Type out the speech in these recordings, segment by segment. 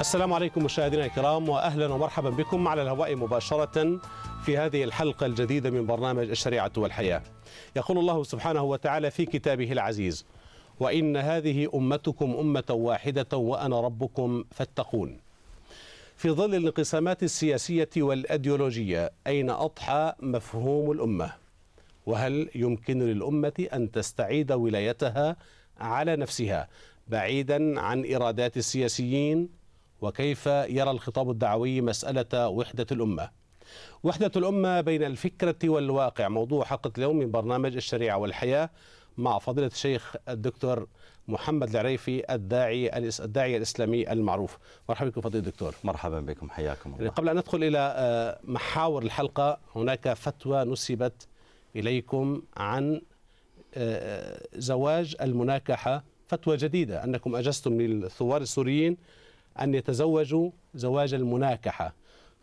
السلام عليكم مشاهدينا الكرام واهلا ومرحبا بكم على الهواء مباشرة في هذه الحلقة الجديدة من برنامج الشريعة والحياة. يقول الله سبحانه وتعالى في كتابه العزيز: وإن هذه أمتكم أمة واحدة وأنا ربكم فاتقون. في ظل الانقسامات السياسية والأيديولوجية أين أضحى مفهوم الأمة؟ وهل يمكن للأمة أن تستعيد ولايتها على نفسها بعيدا عن إيرادات السياسيين وكيف يرى الخطاب الدعوي مسألة وحدة الأمة. وحدة الأمة بين الفكرة والواقع. موضوع حلقة اليوم من برنامج الشريعة والحياة مع فضيلة الشيخ الدكتور محمد العريفي الداعي الداعي الإسلامي المعروف. مرحبا بكم فضيلة الدكتور. مرحبا بكم حياكم الله. قبل أن ندخل إلى محاور الحلقة هناك فتوى نسبت إليكم عن زواج المناكحة. فتوى جديدة أنكم أجزتم للثوار السوريين أن يتزوجوا زواج المناكحة.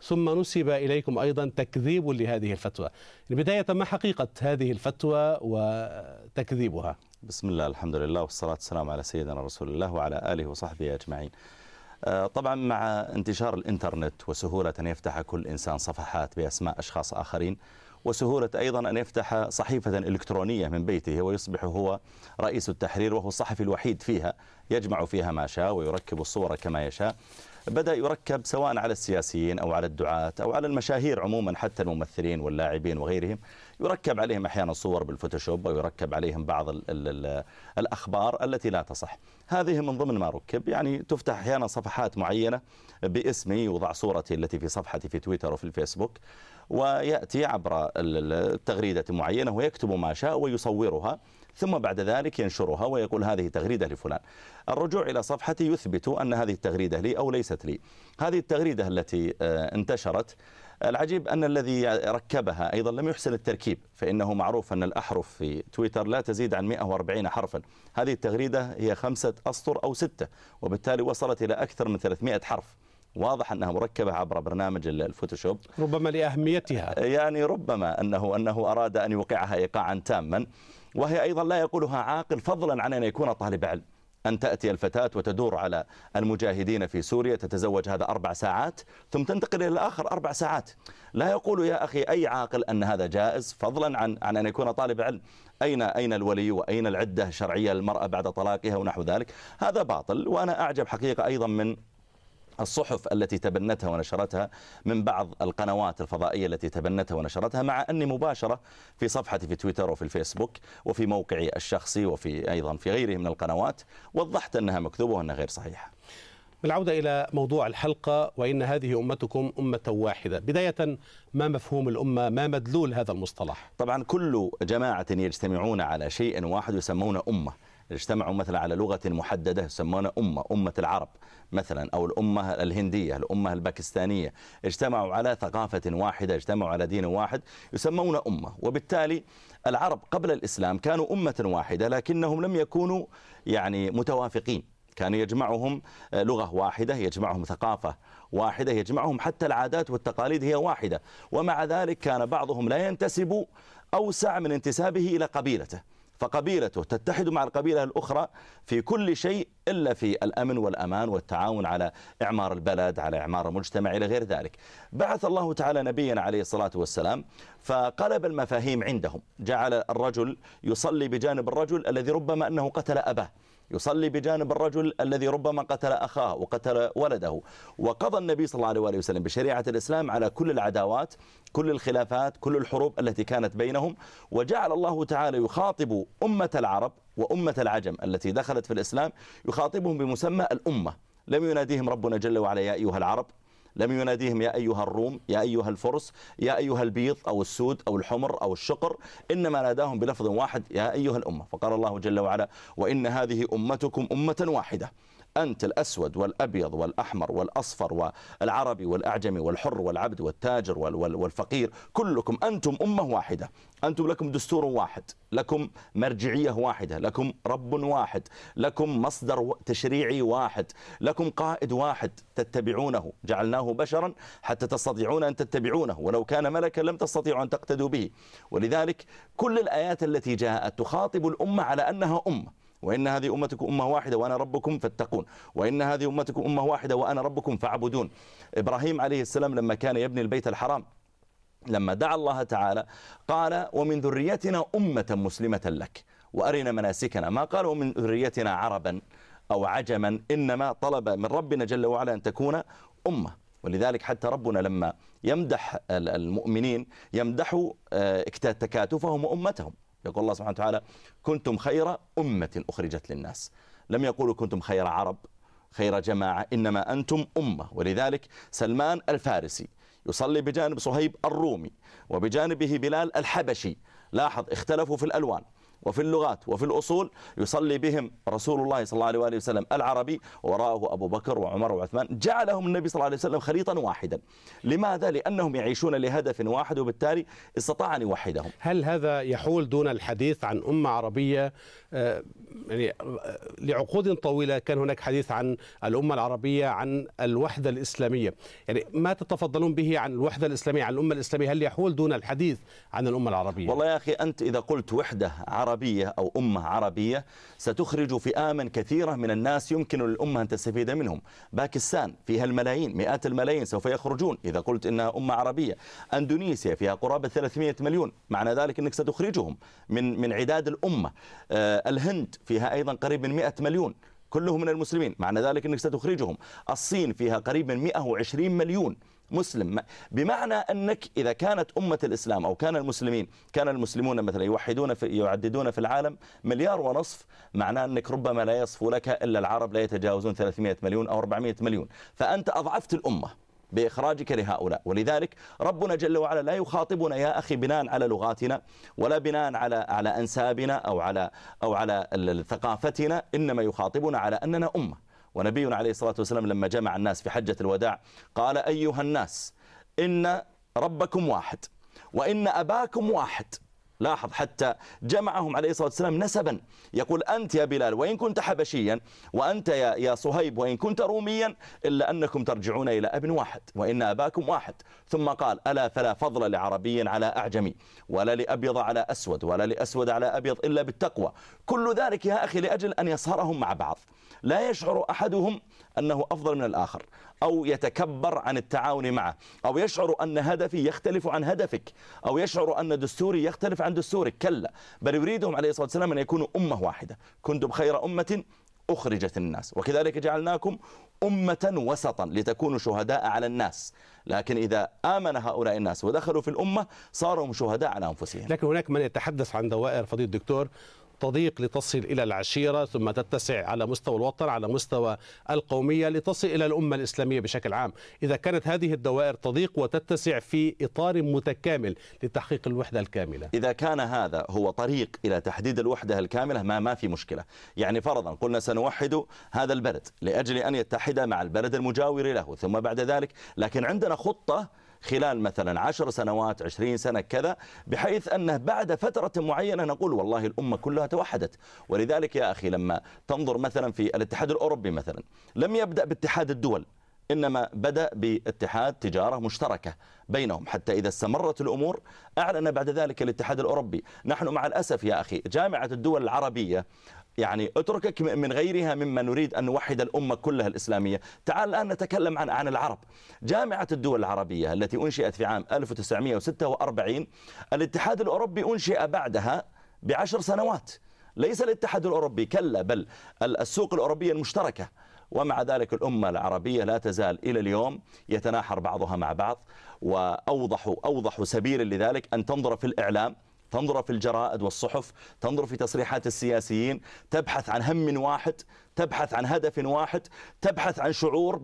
ثم نسب إليكم أيضا تكذيب لهذه الفتوى. بداية ما حقيقة هذه الفتوى وتكذيبها؟ بسم الله الحمد لله والصلاة والسلام على سيدنا رسول الله وعلى آله وصحبه أجمعين. طبعا مع انتشار الإنترنت وسهولة أن يفتح كل إنسان صفحات بأسماء أشخاص آخرين وسهولة أيضا أن يفتح صحيفة إلكترونية من بيته ويصبح هو رئيس التحرير وهو الصحفي الوحيد فيها يجمع فيها ما شاء ويركب الصور كما يشاء. بدأ يركب سواء على السياسيين أو على الدعاة أو على المشاهير عموما حتى الممثلين واللاعبين وغيرهم. يركب عليهم أحيانا صور بالفوتوشوب ويركب عليهم بعض ال ال ال الأخبار التي لا تصح. هذه من ضمن ما ركب. يعني تفتح أحيانا صفحات معينة باسمي يوضع صورتي التي في صفحتي في تويتر وفي الفيسبوك. ويأتي عبر التغريدة معينة ويكتب ما شاء ويصورها ثم بعد ذلك ينشرها ويقول هذه تغريدة لفلان. الرجوع إلى صفحتي يثبت أن هذه التغريدة لي أو ليست لي. هذه التغريدة التي انتشرت العجيب أن الذي ركبها أيضا لم يحسن التركيب فإنه معروف أن الأحرف في تويتر لا تزيد عن 140 حرفا. هذه التغريدة هي خمسة أسطر أو ستة وبالتالي وصلت إلى أكثر من 300 حرف. واضح أنها مركبة عبر برنامج الفوتوشوب. ربما لأهميتها. يعني ربما أنه, أنه أراد أن يوقعها إيقاعا تاما. وهي أيضا لا يقولها عاقل فضلا عن أن يكون طالب علم. أن تأتي الفتاة وتدور على المجاهدين في سوريا تتزوج هذا أربع ساعات ثم تنتقل إلى الآخر أربع ساعات. لا يقول يا أخي أي عاقل أن هذا جائز فضلا عن, عن أن يكون طالب علم. أين, أين الولي وأين العدة الشرعية للمرأة بعد طلاقها ونحو ذلك؟ هذا باطل وأنا أعجب حقيقة أيضا من الصحف التي تبنتها ونشرتها من بعض القنوات الفضائية التي تبنتها ونشرتها مع أني مباشرة في صفحتي في تويتر وفي الفيسبوك وفي موقعي الشخصي وفي أيضا في غيره من القنوات وضحت أنها مكذوبة وأنها غير صحيحة. بالعودة إلى موضوع الحلقة وإن هذه أمتكم أمة واحدة. بداية ما مفهوم الأمة؟ ما مدلول هذا المصطلح؟ طبعا كل جماعة يجتمعون على شيء واحد يسمون أمة. اجتمعوا مثلا على لغة محددة يسمونها أمة أمة العرب مثلا أو الأمة الهندية الأمة الباكستانية. اجتمعوا على ثقافة واحدة اجتمعوا على دين واحد يسمون أمة. وبالتالي العرب قبل الإسلام كانوا أمة واحدة لكنهم لم يكونوا يعني متوافقين. كان يجمعهم لغة واحدة يجمعهم ثقافة واحدة يجمعهم حتى العادات والتقاليد هي واحدة. ومع ذلك كان بعضهم لا ينتسب أوسع من انتسابه إلى قبيلته. فقبيلته تتحد مع القبيلة الأخرى في كل شيء إلا في الأمن والأمان والتعاون على إعمار البلد على إعمار المجتمع إلى غير ذلك. بعث الله تعالى نبينا عليه الصلاة والسلام فقلب المفاهيم عندهم. جعل الرجل يصلي بجانب الرجل الذي ربما أنه قتل أباه. يصلي بجانب الرجل الذي ربما قتل أخاه وقتل ولده. وقضى النبي صلى الله عليه وسلم بشريعة الإسلام على كل العداوات كل الخلافات كل الحروب التي كانت بينهم وجعل الله تعالى يخاطب أمة العرب وأمة العجم التي دخلت في الإسلام يخاطبهم بمسمى الأمة. لم يناديهم ربنا جل وعلا يا أيها العرب. لم يناديهم يا أيها الروم. يا أيها الفرس. يا أيها البيض أو السود أو الحمر أو الشقر. إنما ناداهم بلفظ واحد يا أيها الأمة. فقال الله جل وعلا وإن هذه أمتكم أمة واحدة. أنت الأسود والأبيض والأحمر والأصفر والعربي والأعجمي والحر والعبد والتاجر والفقير كلكم أنتم أمة واحدة. أنتم لكم دستور واحد لكم مرجعية واحدة لكم رب واحد لكم مصدر تشريعي واحد لكم قائد واحد تتبعونه. جعلناه بشرا حتى تستطيعون أن تتبعونه ولو كان ملكا لم تستطيعوا أن تقتدوا به. ولذلك كل الآيات التي جاءت تخاطب الأمة على أنها أمة. وإن هذه أمتكم أمة واحدة وأنا ربكم فاتقون. وإن هذه أمتكم أمة واحدة وأنا ربكم فاعبدون. إبراهيم عليه السلام لما كان يبني البيت الحرام لما دعا الله تعالى قال ومن ذريتنا أمة مسلمة لك وأرنا مناسكنا. ما قال ومن ذريتنا عربا أو عجما إنما طلب من ربنا جل وعلا أن تكون أمة. ولذلك حتى ربنا لما يمدح المؤمنين يمدح آه، تكاتفهم وأمتهم. يقول الله سبحانه وتعالى كنتم خير أمة أخرجت للناس. لم يقولوا كنتم خير عرب خير جماعة إنما أنتم أمة. ولذلك سلمان الفارسي يصلي بجانب صهيب الرومي وبجانبه بلال الحبشي. لاحظ اختلفوا في الألوان. وفي اللغات وفي الأصول يصلي بهم رسول الله صلى الله عليه وسلم العربي وراءه أبو بكر وعمر وعثمان. جعلهم النبي صلى الله عليه وسلم خليطا واحدا. لماذا؟ لأنهم يعيشون لهدف واحد وبالتالي استطاع أن يوحدهم. هل هذا يحول دون الحديث عن أمة عربية؟ آه، يعني آه، لعقود طويلة كان هناك حديث عن الأمة العربية عن الوحدة الإسلامية. يعني ما تتفضلون به عن الوحدة الإسلامية عن الأمة الإسلامية؟ هل يحول دون الحديث عن الأمة العربية؟ والله يا أخي أنت إذا قلت وحدة عربية أو أمة عربية ستخرج فئاما كثيرة من الناس يمكن للأمة أن تستفيد منهم. باكستان فيها الملايين مئات الملايين سوف يخرجون. إذا قلت إنها أمة عربية أندونيسيا فيها قرابة 300 مليون. معنى ذلك أنك ستخرجهم من من عداد الأمة. آه، الهند فيها أيضا قريب من 100 مليون. كلهم من المسلمين. معنى ذلك أنك ستخرجهم. الصين فيها قريب من 120 مليون. مسلم. بمعنى أنك إذا كانت أمة الإسلام أو كان المسلمين كان المسلمون مثلا يوحدون في يعددون في العالم مليار ونصف معناه أنك ربما لا يصفو لك إلا العرب لا يتجاوزون 300 مليون أو 400 مليون. فأنت أضعفت الأمة بإخراجك لهؤلاء. ولذلك ربنا جل وعلا لا يخاطبنا يا أخي بناء على لغاتنا ولا بناء على على أنسابنا أو على أو على ثقافتنا إنما يخاطبنا على أننا أمة. ونبينا عليه الصلاة والسلام لما جمع الناس في حجة الوداع قال أيها الناس إن ربكم واحد وإن أباكم واحد لاحظ حتى جمعهم عليه الصلاة والسلام نسبا. يقول أنت يا بلال وإن كنت حبشيا وأنت يا, يا صهيب وإن كنت روميا إلا أنكم ترجعون إلى أب واحد وإن أباكم واحد. ثم قال ألا فلا فضل لعربي على أعجمي ولا لأبيض على أسود ولا لأسود على أبيض إلا بالتقوى. كل ذلك يا أخي لأجل أن يصهرهم مع بعض. لا يشعر أحدهم أنه أفضل من الآخر أو يتكبر عن التعاون معه أو يشعر أن هدفي يختلف عن هدفك أو يشعر أن دستوري يختلف عن دستورك كلا بل يريدهم عليه الصلاة والسلام أن يكونوا أمة واحدة. كنتم خير أمة أخرجت الناس. وكذلك جعلناكم أمة وسطا لتكونوا شهداء على الناس. لكن إذا آمن هؤلاء الناس ودخلوا في الأمة صاروا شهداء على أنفسهم. لكن هناك من يتحدث عن دوائر فضيل الدكتور تضيق لتصل إلى العشيرة ثم تتسع على مستوى الوطن على مستوى القومية لتصل إلى الأمة الإسلامية بشكل عام. إذا كانت هذه الدوائر تضيق وتتسع في إطار متكامل لتحقيق الوحدة الكاملة. إذا كان هذا هو طريق إلى تحديد الوحدة الكاملة ما ما في مشكلة. يعني فرضا قلنا سنوحد هذا البلد لأجل أن يتحد مع البلد المجاور له ثم بعد ذلك لكن عندنا خطة خلال مثلا عشر سنوات عشرين سنة كذا بحيث أنه بعد فترة معينة نقول والله الأمة كلها توحدت. ولذلك يا أخي لما تنظر مثلا في الاتحاد الأوروبي مثلا لم يبدأ باتحاد الدول إنما بدأ باتحاد تجارة مشتركة بينهم. حتى إذا استمرت الأمور أعلن بعد ذلك الاتحاد الأوروبي. نحن مع الأسف يا أخي جامعة الدول العربية يعني اتركك من غيرها مما نريد أن نوحد الأمة كلها الإسلامية. تعال الآن نتكلم عن عن العرب. جامعة الدول العربية التي أنشئت في عام 1946 الاتحاد الأوروبي أنشئ بعدها بعشر سنوات. ليس الاتحاد الأوروبي كلا بل السوق الأوروبية المشتركة. ومع ذلك الأمة العربية لا تزال إلى اليوم يتناحر بعضها مع بعض وأوضح, أوضح سبيل لذلك أن تنظر في الإعلام تنظر في الجرائد والصحف تنظر في تصريحات السياسيين تبحث عن هم واحد تبحث عن هدف واحد تبحث عن شعور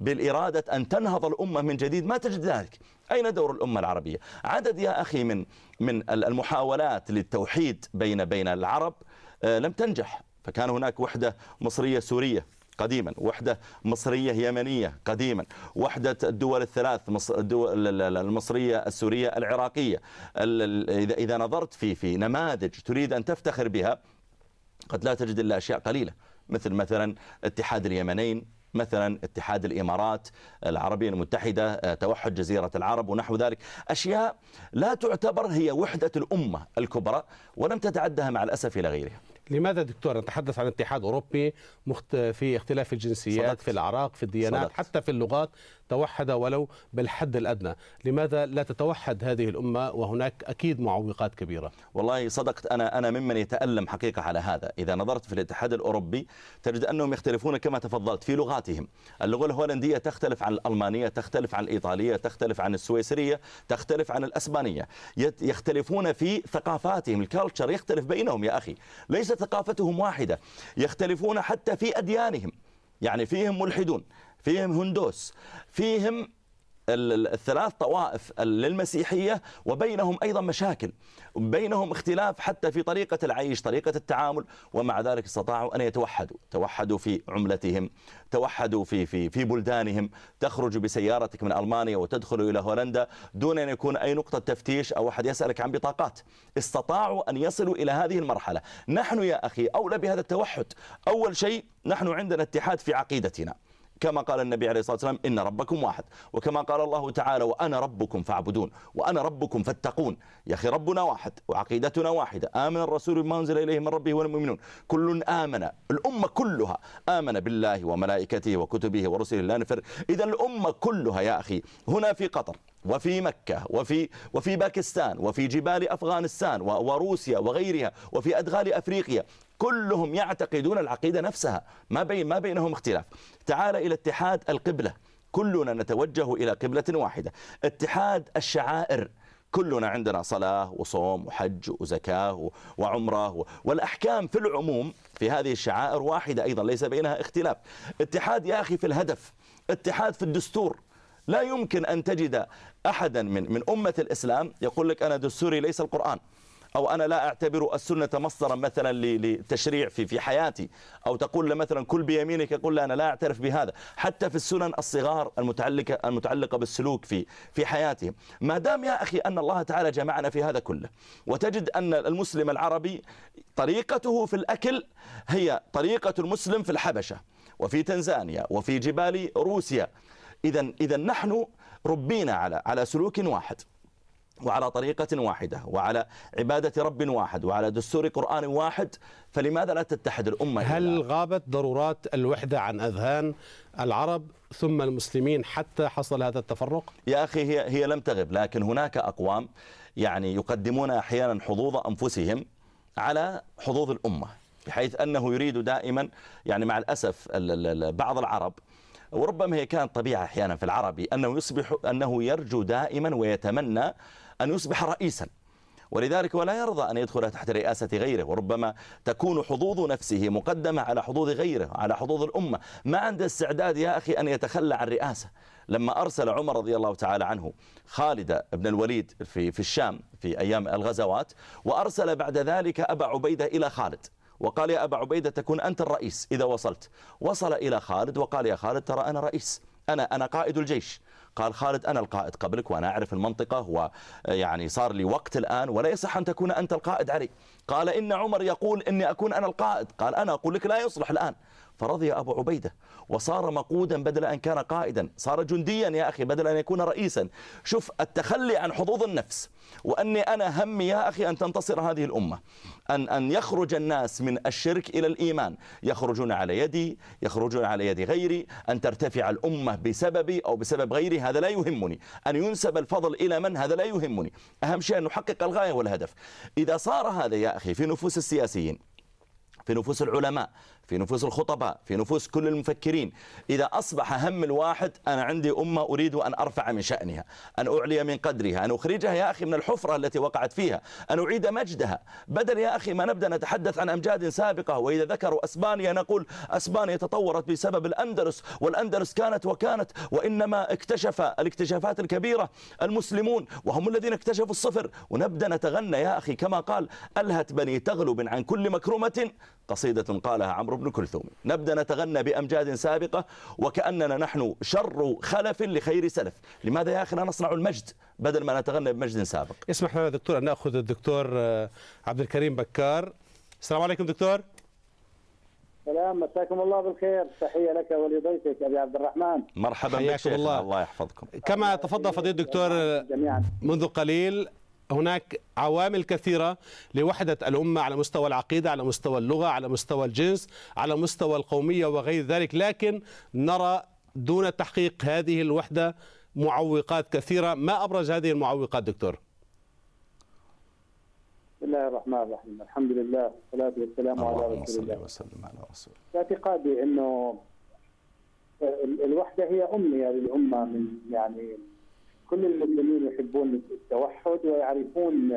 بالإرادة أن تنهض الأمة من جديد. ما تجد ذلك. أين دور الأمة العربية؟ عدد يا أخي من من المحاولات للتوحيد بين بين العرب آه، لم تنجح. فكان هناك وحدة مصرية سورية قديما. وحدة مصرية يمنية قديما. وحدة الدول الثلاث المصرية السورية العراقية. إذا نظرت في في نماذج تريد أن تفتخر بها قد لا تجد إلا أشياء قليلة. مثل مثلا اتحاد اليمنين مثلا اتحاد الإمارات العربية المتحدة آه، توحد جزيرة العرب ونحو ذلك. أشياء لا تعتبر هي وحدة الأمة الكبرى ولم تتعدها مع الأسف إلى غيرها. لماذا دكتور نتحدث عن اتحاد أوروبي مخت... في اختلاف الجنسيات صدقت. في الأعراق في الديانات صدقت. حتى في اللغات توحد ولو بالحد الأدنى. لماذا لا تتوحد هذه الأمة وهناك أكيد معوقات كبيرة؟ والله صدقت أنا أنا ممن يتألم حقيقة على هذا. إذا نظرت في الاتحاد الأوروبي تجد أنهم يختلفون كما تفضلت في لغاتهم. اللغة الهولندية تختلف عن الألمانية تختلف عن الإيطالية تختلف عن السويسرية تختلف عن الأسبانية. يختلفون في ثقافاتهم. الكالتشر يختلف بينهم يا أخي. ليست ثقافتهم واحدة. يختلفون حتى في أديانهم. يعني فيهم ملحدون. فيهم هندوس فيهم ال- ال- الثلاث طوائف للمسيحية وبينهم أيضا مشاكل. بينهم اختلاف حتى في طريقة العيش طريقة التعامل ومع ذلك استطاعوا أن يتوحدوا. توحدوا في عملتهم توحدوا في, في, في بلدانهم. تخرج بسيارتك من ألمانيا وتدخل إلى هولندا دون أن يكون أي نقطة تفتيش أو أحد يسألك عن بطاقات. استطاعوا أن يصلوا إلى هذه المرحلة. نحن يا أخي أولى بهذا التوحد. أول شيء نحن عندنا اتحاد في عقيدتنا. كما قال النبي عليه الصلاة والسلام إن ربكم واحد. وكما قال الله تعالى وأنا ربكم فاعبدون وأنا ربكم فاتقون. يا أخي ربنا واحد وعقيدتنا واحدة. آمن الرسول بما أنزل إليه من ربه والمؤمنون. كل آمن الأمة كلها آمن بالله وملائكته وكتبه ورسله. لا نفر إذا الأمة كلها يا أخي هنا في قطر وفي مكة وفي وفي باكستان وفي جبال أفغانستان وروسيا وغيرها وفي أدغال أفريقيا كلهم يعتقدون العقيدة نفسها. ما بين ما بينهم اختلاف. تعال إلى اتحاد القبلة. كلنا نتوجه إلى قبلة واحدة. اتحاد الشعائر. كلنا عندنا صلاة وصوم وحج وزكاة وعمرة والأحكام في العموم في هذه الشعائر واحدة أيضا ليس بينها اختلاف. اتحاد يا أخي في الهدف. اتحاد في الدستور. لا يمكن أن تجد أحدا من من أمة الإسلام يقول لك أنا دستوري ليس القرآن. أو أنا لا أعتبر السنة مصدرا مثلا ل- للتشريع في في حياتي. أو تقول له مثلا كل بيمينك يقول لا أنا لا أعترف بهذا. حتى في السنن الصغار المتعلقة المتعلقة بالسلوك في في حياتهم. ما دام يا أخي أن الله تعالى جمعنا في هذا كله وتجد أن المسلم العربي طريقته في الأكل هي طريقة المسلم في الحبشة وفي تنزانيا وفي جبال روسيا. إذا إذا نحن ربينا على على سلوك واحد. وعلى طريقة واحدة وعلى عبادة رب واحد وعلى دستور قرآن واحد فلماذا لا تتحد الأمة هل غابت ضرورات الوحدة عن أذهان العرب ثم المسلمين حتى حصل هذا التفرق؟ يا أخي هي, هي لم تغب لكن هناك أقوام يعني يقدمون أحيانا حظوظ أنفسهم على حظوظ الأمة بحيث أنه يريد دائما يعني مع الأسف ال- ال- ال- بعض العرب وربما هي كانت طبيعة أحيانا في العربي أنه يصبح أنه يرجو دائما ويتمنى أن يصبح رئيسا. ولذلك ولا يرضى أن يدخل تحت رئاسة غيره وربما تكون حظوظ نفسه مقدمة على حظوظ غيره على حظوظ الأمة. ما عنده استعداد يا أخي أن يتخلى عن رئاسة. لما أرسل عمر رضي الله تعالى عنه خالد بن الوليد في, في الشام في أيام الغزوات وأرسل بعد ذلك أبا عبيدة إلى خالد وقال يا أبا عبيدة تكون أنت الرئيس إذا وصلت. وصل إلى خالد وقال يا خالد ترى أنا رئيس أنا أنا قائد الجيش. قال خالد أنا القائد قبلك وأنا أعرف المنطقة ويعني صار لي وقت الآن ولا يصح أن تكون أنت القائد علي. قال إن عمر يقول إني أكون أنا القائد. قال أنا أقول لك لا يصلح الآن. فرضي أبو عبيدة وصار مقودا بدل أن كان قائدا. صار جنديا يا أخي بدل أن يكون رئيسا. شوف التخلي عن حظوظ النفس. وأني أنا همي يا أخي أن تنتصر هذه الأمة. أن, أن يخرج الناس من الشرك إلى الإيمان. يخرجون على يدي يخرجون على يد غيري. أن ترتفع الأمة بسببي أو بسبب غيري هذا لا يهمني. أن ينسب الفضل إلى من هذا لا يهمني. أهم شيء أن نحقق الغاية والهدف. إذا صار هذا يا أخي في نفوس السياسيين في نفوس العلماء في نفوس الخطباء في نفوس كل المفكرين. إذا أصبح هم الواحد أنا عندي أمة أريد أن أرفع من شأنها أن أعلي من قدرها أن أخرجها يا أخي من الحفرة التي وقعت فيها أن أعيد مجدها. بدل يا أخي ما نبدأ نتحدث عن أمجاد سابقة وإذا ذكروا أسبانيا نقول أسبانيا تطورت بسبب الأندلس والأندلس كانت وكانت وإنما اكتشف الاكتشافات الكبيرة المسلمون وهم الذين اكتشفوا الصفر. ونبدأ نتغنى يا أخي كما قال ألهت بني تغلب عن كل مكرمة قصيدة قالها عمرو بن كلثوم. نبدأ نتغنى بأمجاد سابقة وكأننا نحن شر خلف لخير سلف. لماذا يا أخي لا نصنع المجد بدل ما نتغنى بمجد سابق؟ اسمح لنا دكتور أن نأخذ الدكتور آه، عبد الكريم بكار. السلام عليكم دكتور. سلام مساكم الله بالخير. تحية لك ولضيفك أبي عبد الرحمن. مرحبا بك الله. الله يحفظكم. كما تفضل فضيلة الدكتور جميعا. منذ قليل هناك عوامل كثيرة لوحدة الأمة على مستوى العقيدة على مستوى اللغة على مستوى الجنس على مستوى القومية وغير ذلك. لكن نرى دون تحقيق هذه الوحدة معوقات كثيرة. ما أبرز هذه المعوقات دكتور؟ بسم الله الرحمن الرحيم. الحمد لله والصلاة والسلام على رسول الله. وسلم على رسول اعتقادي أنه الوحدة هي أمنية للأمة من يعني كل المسلمين يحبون التوحد ويعرفون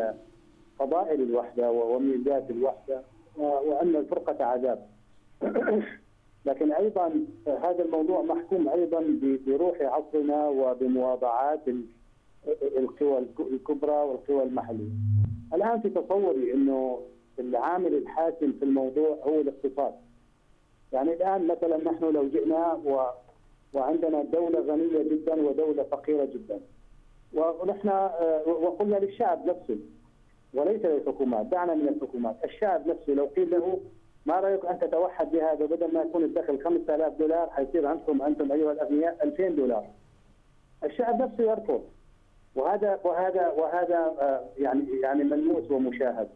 فضائل الوحدة وميزات الوحدة وأن الفرقة عذاب. لكن أيضا هذا الموضوع محكوم أيضا بروح عصرنا وبمواضعات القوى الكبرى والقوى المحلية. الآن في تصوري أنه العامل الحاسم في الموضوع هو الاقتصاد. يعني الآن مثلا نحن لو جئنا و وعندنا دولة غنية جدا ودولة فقيرة جدا. ونحن وقلنا للشعب نفسه وليس للحكومات دعنا من الحكومات. الشعب نفسه لو قيل له ما رأيك أن تتوحد بهذا بدل ما يكون الدخل 5000 دولار حيصير عندكم أنتم أيها الأغنياء 2000 دولار. الشعب نفسه يرفض. وهذا وهذا وهذا يعني يعني ملموس ومشاهد.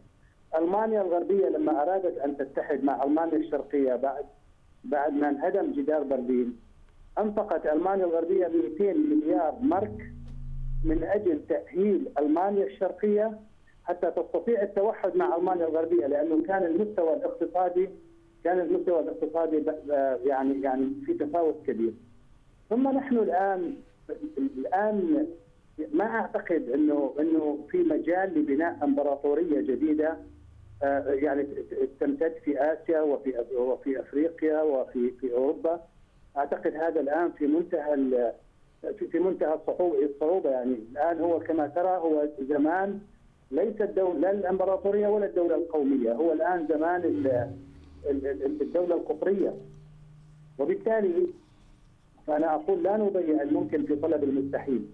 ألمانيا الغربية لما أرادت أن تتحد مع ألمانيا الشرقية بعد بعد ما انهدم جدار برلين أنفقت ألمانيا الغربية 200 مليار مارك من أجل تأهيل ألمانيا الشرقية حتى تستطيع التوحد مع ألمانيا الغربية لأنه كان المستوى الاقتصادي كان المستوى الاقتصادي يعني يعني في تفاوت كبير. ثم نحن الآن الآن ما أعتقد إنه إنه في مجال لبناء إمبراطورية جديدة يعني تمتد في آسيا وفي وفي أفريقيا وفي في أوروبا أعتقد هذا الآن في منتهى في منتهى الصعوبة يعني. الآن هو كما ترى هو زمان ليس الدولة لا الإمبراطورية ولا الدولة القومية. هو الآن زمان الدولة القطرية. وبالتالي فانا أقول لا نضيع الممكن في طلب المستحيل.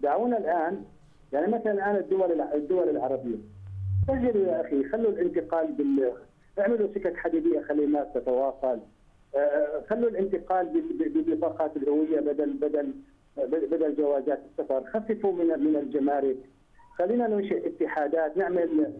دعونا الان يعني مثلا الآن الدول الدول العربية. سجلوا يا أخي خلوا الانتقال بال اعملوا سكك حديدية خلي الناس تتواصل. خلوا الانتقال ببطاقات الهوية بدل بدل بدل جوازات السفر. خففوا من من الجمارك. خلينا ننشئ اتحادات نعمل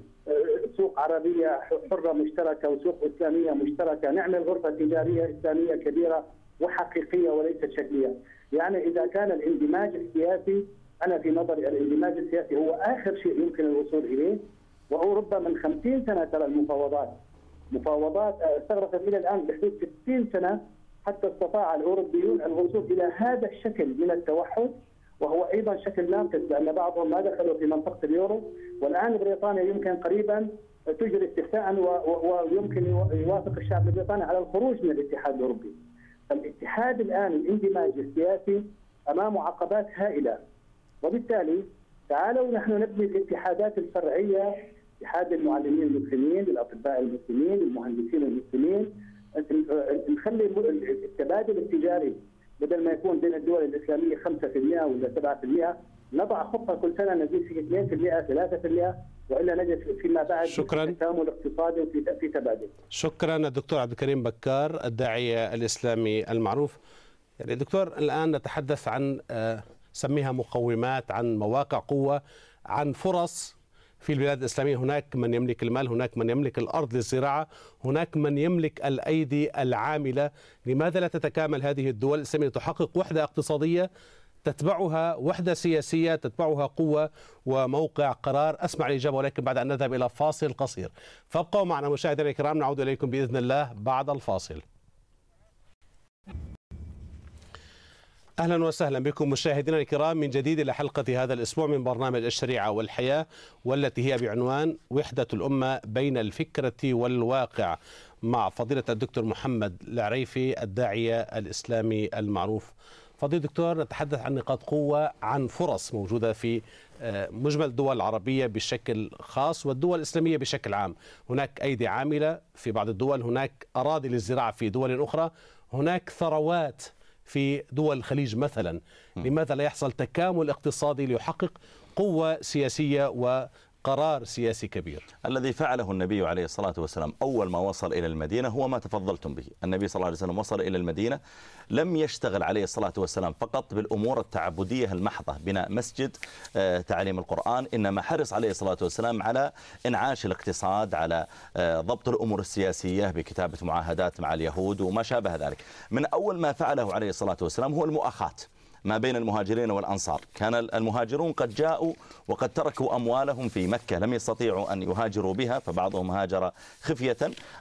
سوق عربية حرة مشتركة وسوق إسلامية مشتركة. نعمل غرفة تجارية إسلامية كبيرة وحقيقية وليست شكلية. يعني إذا كان الاندماج السياسي أنا في نظري الاندماج السياسي هو آخر شيء يمكن الوصول إليه واوروبا من 50 سنة ترى المفاوضات. مفاوضات استغرقت إلى الآن بحدود 60 سنة حتى استطاع الأوروبيون الوصول إلى هذا الشكل من التوحد وهو أيضا شكل ناقص لأن بعضهم ما دخلوا في منطقة اليورو والآن بريطانيا يمكن قريبا تجري استفتاء ويمكن يوافق الشعب البريطاني على الخروج من الاتحاد الأوروبي. الاتحاد الآن الاندماج السياسي امامه عقبات هائلة وبالتالي تعالوا نحن نبني الاتحادات الفرعية اتحاد المعلمين المسلمين، الأطباء المسلمين، المهندسين المسلمين، نخلي التبادل التجاري بدل ما يكون بين الدول الإسلامية 5% ولا 7% نضع خطة كل سنة نزيد فيه 2% 3% وإلا نجد فيما بعد شكرا تكامل اقتصادي وفي في تبادل. شكرا الدكتور عبد الكريم بكار الداعية الإسلامي المعروف. يعني دكتور الآن نتحدث عن سميها مقومات عن مواقع قوة عن فرص في البلاد الإسلامية. هناك من يملك المال هناك من يملك الأرض للزراعة هناك من يملك الأيدي العاملة. لماذا لا تتكامل هذه الدول؟ الإسلامية تحقق وحدة اقتصادية تتبعها وحدة سياسية تتبعها قوة وموقع قرار. أسمع الإجابة ولكن بعد أن نذهب إلى فاصل قصير. فابقوا معنا مشاهدينا الكرام نعود إليكم بإذن الله بعد الفاصل. أهلا وسهلا بكم مشاهدينا الكرام من جديد إلى حلقة هذا الأسبوع من برنامج الشريعة والحياة والتي هي بعنوان وحدة الأمة بين الفكرة والواقع مع فضيلة الدكتور محمد العريفي الداعية الإسلامي المعروف. فضيله الدكتور نتحدث عن نقاط قوة عن فرص موجودة في مجمل الدول العربية بشكل خاص والدول الإسلامية بشكل عام، هناك أيدي عاملة في بعض الدول، هناك أراضي للزراعة في دول أخرى، هناك ثروات في دول الخليج مثلا. لماذا لا يحصل تكامل اقتصادي ليحقق قوة سياسية قرار سياسي كبير. الذي فعله النبي عليه الصلاة والسلام أول ما وصل إلى المدينة هو ما تفضلتم به. النبي صلى الله عليه وسلم وصل إلى المدينة لم يشتغل عليه الصلاة والسلام فقط بالأمور التعبدية المحضة بناء مسجد آه، تعليم القرآن إنما حرص عليه الصلاة والسلام على إنعاش الاقتصاد على آه، ضبط الأمور السياسية بكتابة معاهدات مع اليهود وما شابه ذلك. من أول ما فعله عليه الصلاة والسلام هو المؤاخاة. ما بين المهاجرين والأنصار. كان المهاجرون قد جاءوا وقد تركوا أموالهم في مكة. لم يستطيعوا أن يهاجروا بها فبعضهم هاجر خفية.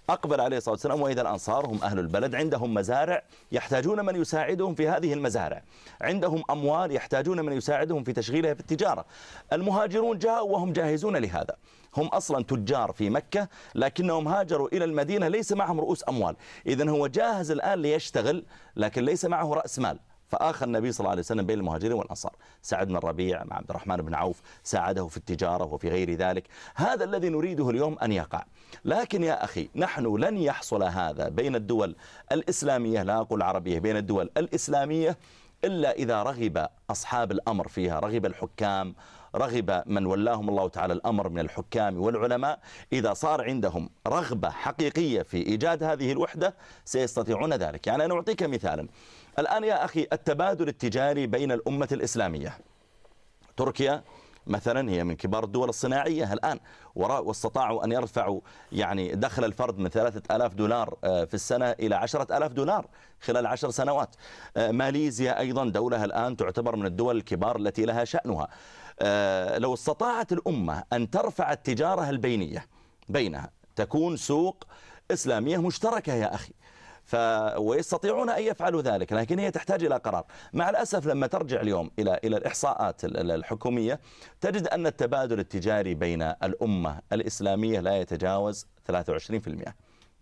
أقبل عليه الصلاة والسلام وإذا الأنصار هم أهل البلد عندهم مزارع يحتاجون من يساعدهم في هذه المزارع. عندهم أموال يحتاجون من يساعدهم في تشغيلها في التجارة. المهاجرون جاءوا وهم جاهزون لهذا. هم أصلا تجار في مكة لكنهم هاجروا إلى المدينة ليس معهم رؤوس أموال. إذن هو جاهز الآن ليشتغل لكن ليس معه رأس مال. فآخى النبي صلى الله عليه وسلم بين المهاجرين والأنصار. سعد بن الربيع مع عبد الرحمن بن عوف ساعده في التجارة وفي غير ذلك. هذا الذي نريده اليوم أن يقع. لكن يا أخي نحن لن يحصل هذا بين الدول الإسلامية لا أقول العربية بين الدول الإسلامية إلا إذا رغب أصحاب الأمر فيها رغب الحكام رغب من ولاهم الله تعالى الأمر من الحكام والعلماء. إذا صار عندهم رغبة حقيقية في إيجاد هذه الوحدة سيستطيعون ذلك. يعني أنا أعطيك مثالا. الآن يا أخي التبادل التجاري بين الأمة الإسلامية. تركيا مثلا هي من كبار الدول الصناعية الآن واستطاعوا أن يرفعوا يعني دخل الفرد من ثلاثة ألاف دولار آه، في السنة إلى عشرة ألاف دولار خلال عشر سنوات. آه، ماليزيا أيضا دولة الآن تعتبر من الدول الكبار التي لها شأنها. آه، لو استطاعت الأمة أن ترفع التجارة البينية بينها تكون سوق إسلامية مشتركة يا أخي. ف... ويستطيعون أن يفعلوا ذلك لكن هي تحتاج إلى قرار. مع الأسف لما ترجع اليوم إلى إلى الإحصاءات الحكومية تجد أن التبادل التجاري بين الأمة الإسلامية لا يتجاوز 23%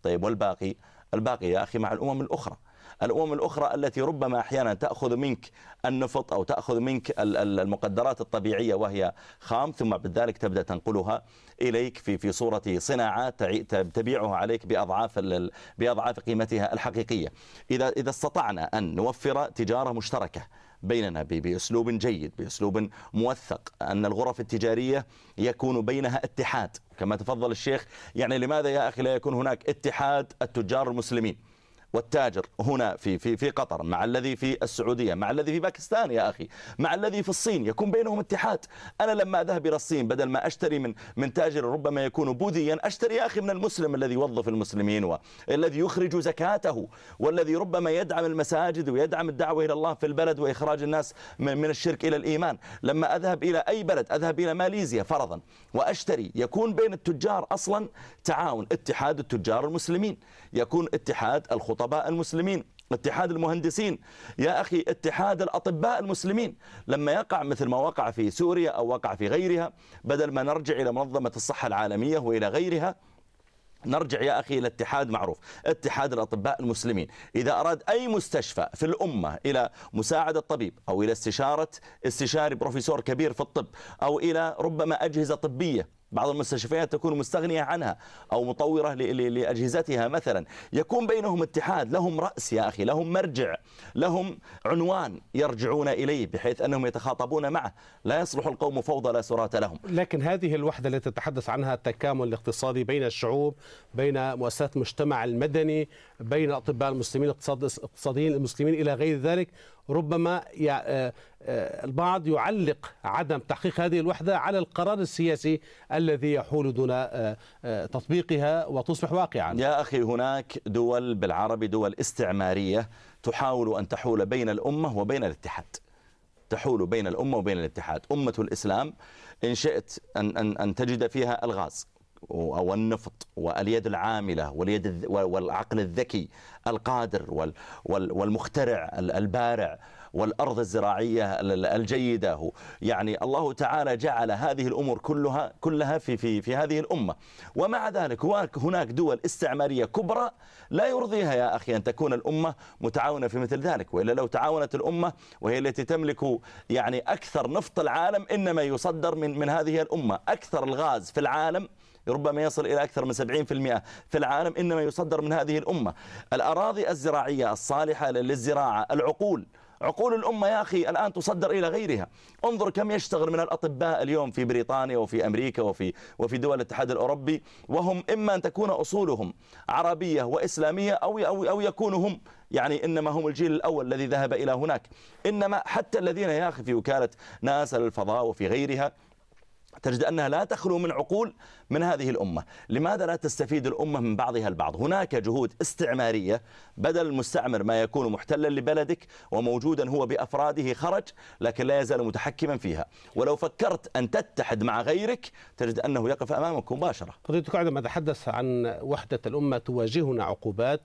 طيب والباقي؟ الباقي يا أخي مع الأمم الأخرى. الأمم الأخرى التي ربما أحيانا تأخذ منك النفط أو تأخذ منك المقدرات الطبيعية وهي خام ثم بذلك تبدأ تنقلها إليك في في صورة صناعات تبيعها عليك بأضعاف بأضعاف قيمتها الحقيقية. إذا إذا استطعنا أن نوفر تجارة مشتركة بيننا بأسلوب جيد بأسلوب موثق أن الغرف التجارية يكون بينها اتحاد. كما تفضل الشيخ يعني لماذا يا أخي لا يكون هناك اتحاد التجار المسلمين؟ والتاجر هنا في في في قطر مع الذي في السعودية مع الذي في باكستان يا أخي مع الذي في الصين يكون بينهم اتحاد. أنا لما أذهب إلى الصين بدل ما أشتري من من تاجر ربما يكون بوذيا أشتري يا أخي من المسلم الذي يوظف المسلمين والذي يخرج زكاته والذي ربما يدعم المساجد ويدعم الدعوة إلى الله في البلد وإخراج الناس من الشرك إلى الإيمان. لما أذهب إلى أي بلد أذهب إلى ماليزيا فرضا وأشتري يكون بين التجار أصلا تعاون اتحاد التجار المسلمين يكون اتحاد الخطباء المسلمين اتحاد المهندسين. يا أخي اتحاد الأطباء المسلمين. لما يقع مثل ما وقع في سوريا أو وقع في غيرها بدل ما نرجع إلى منظمة الصحة العالمية وإلى غيرها نرجع يا أخي إلى اتحاد معروف اتحاد الأطباء المسلمين. إذا أراد أي مستشفى في الأمة إلى مساعدة طبيب أو إلى استشارة استشاري بروفيسور كبير في الطب أو إلى ربما أجهزة طبية بعض المستشفيات تكون مستغنية عنها أو مطورة لأجهزتها مثلا. يكون بينهم اتحاد لهم رأس يا أخي لهم مرجع لهم عنوان يرجعون إليه بحيث أنهم يتخاطبون معه. لا يصلح القوم فوضى لا سرات لهم. لكن هذه الوحدة التي تتحدث عنها التكامل الاقتصادي بين الشعوب بين مؤسسات المجتمع المدني بين الأطباء المسلمين الاقتصاديين المسلمين إلى غير ذلك ربما آه، البعض يعلق عدم تحقيق هذه الوحدة على القرار السياسي الذي يحول دون آه، تطبيقها وتصبح واقعا. يا أخي هناك دول بالعربي دول استعمارية تحاول أن تحول بين الأمة وبين الاتحاد. تحول بين الأمة وبين الاتحاد. أمة الإسلام إن شئت أن, أن, أن تجد فيها الغاز أو النفط واليد العاملة واليد والعقل الذكي القادر والمخترع البارع والأرض الزراعية الجيدة. يعني الله تعالى جعل هذه الأمور كلها كلها في في في هذه الأمة. ومع ذلك هناك دول استعمارية كبرى لا يرضيها يا أخي أن تكون الأمة متعاونة في مثل ذلك. وإلا لو تعاونت الأمة وهي التي تملك يعني أكثر نفط العالم إنما يصدر من من هذه الأمة أكثر الغاز في العالم ربما يصل إلى أكثر من 70% في العالم إنما يصدر من هذه الأمة. الأراضي الزراعية الصالحة للزراعة العقول عقول الأمة يا أخي الآن تصدر إلى غيرها. انظر كم يشتغل من الأطباء اليوم في بريطانيا وفي أمريكا وفي, وفي دول الاتحاد الأوروبي وهم إما أن تكون أصولهم عربية وإسلامية أو, أو, أو يكونوا هم يعني إنما هم الجيل الأول الذي ذهب إلى هناك. إنما حتى الذين يا أخي في وكالة ناسا للفضاء وفي غيرها تجد أنها لا تخلو من عقول من هذه الأمة. لماذا لا تستفيد الأمة من بعضها البعض؟ هناك جهود استعمارية بدل المستعمر ما يكون محتلا لبلدك وموجودا هو بأفراده خرج لكن لا يزال متحكما فيها. ولو فكرت أن تتحد مع غيرك تجد أنه يقف أمامك مباشرة. فضيلتك عندما تحدث عن وحدة الأمة تواجهنا عقوبات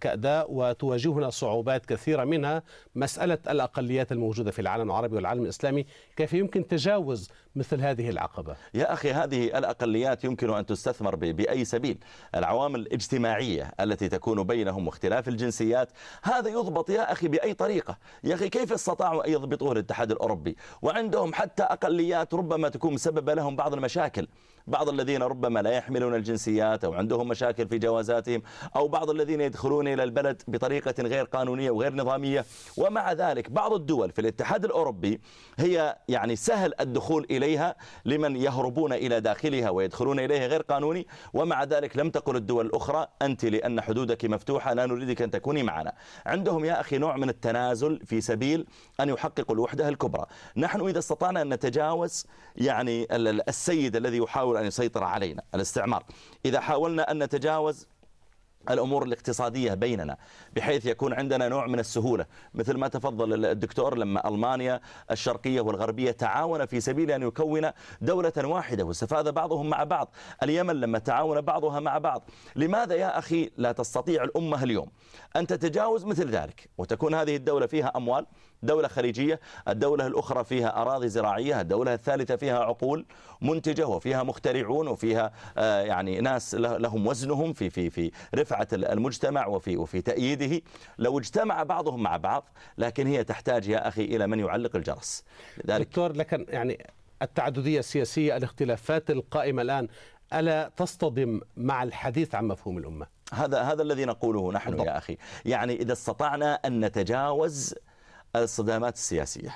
كأداء وتواجهنا صعوبات كثيرة منها مسألة الأقليات الموجودة في العالم العربي والعالم الإسلامي. كيف يمكن تجاوز مثل هذه العقبة؟ يا أخي هذه الأقليات يمكن أن تستثمر بأي سبيل؟ العوامل الاجتماعية التي تكون بينهم واختلاف الجنسيات هذا يضبط يا أخي بأي طريقة؟ يا أخي كيف استطاعوا أن يضبطوه الاتحاد الأوروبي؟ وعندهم حتى أقليات ربما تكون مسببة لهم بعض المشاكل. بعض الذين ربما لا يحملون الجنسيات أو عندهم مشاكل في جوازاتهم أو بعض الذين يدخلون إلى البلد بطريقة غير قانونية وغير نظامية. ومع ذلك بعض الدول في الاتحاد الأوروبي هي يعني سهل الدخول إليها لمن يهربون إلى داخلها ويدخلون إليها غير قانوني. ومع ذلك لم تقل الدول الأخرى أنت لأن حدودك مفتوحة لا نريدك أن تكوني معنا. عندهم يا أخي نوع من التنازل في سبيل أن يحققوا الوحدة الكبرى. نحن إذا استطعنا أن نتجاوز يعني السيد الذي يحاول أن يسيطر علينا الاستعمار. إذا حاولنا أن نتجاوز الأمور الاقتصادية بيننا بحيث يكون عندنا نوع من السهولة. مثل ما تفضل الدكتور لما ألمانيا الشرقية والغربية تعاون في سبيل أن يكون دولة واحدة واستفاد بعضهم مع بعض. اليمن لما تعاون بعضها مع بعض. لماذا يا أخي لا تستطيع الأمة اليوم أن تتجاوز مثل ذلك؟ وتكون هذه الدولة فيها أموال دولة خليجية الدولة الأخرى فيها أراضي زراعية الدولة الثالثة فيها عقول منتجة وفيها مخترعون وفيها آه، يعني ناس لهم وزنهم في في في رفعة المجتمع وفي وفي تأييده. لو اجتمع بعضهم مع بعض لكن هي تحتاج يا أخي إلى من يعلق الجرس. لذلك دكتور لكن يعني التعددية السياسية الاختلافات القائمة الآن ألا تصطدم مع الحديث عن مفهوم الأمة؟ هذا هذا الذي نقوله نحن بالضبط. يا أخي. يعني إذا استطعنا أن نتجاوز الصدامات السياسية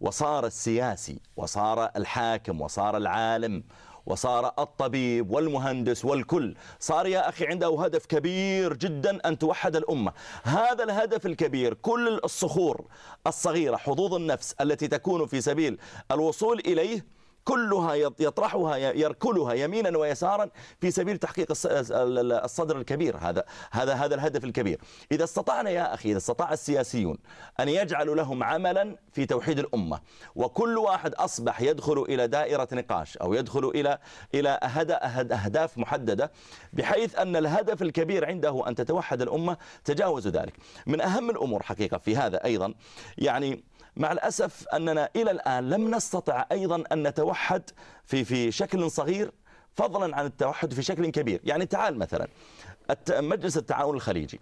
وصار السياسي وصار الحاكم وصار العالم وصار الطبيب والمهندس والكل. صار يا أخي عنده هدف كبير جدا أن توحد الأمة. هذا الهدف الكبير كل الصخور الصغيرة حظوظ النفس التي تكون في سبيل الوصول إليه كلها يطرحها يركلها يمينا ويسارا في سبيل تحقيق الصدر الكبير. هذا هذا هذا الهدف الكبير. إذا استطعنا يا أخي إذا استطاع السياسيون أن يجعلوا لهم عملا في توحيد الأمة وكل واحد أصبح يدخل إلى دائرة نقاش أو يدخل إلى إلى أهداف محددة بحيث أن الهدف الكبير عنده أن تتوحد الأمة تجاوز ذلك. من أهم الأمور حقيقة في هذا أيضا يعني مع الأسف أننا إلى الآن لم نستطع أيضا أن نتوحد في في شكل صغير فضلا عن التوحد في شكل كبير. يعني تعال مثلا مجلس التعاون الخليجي.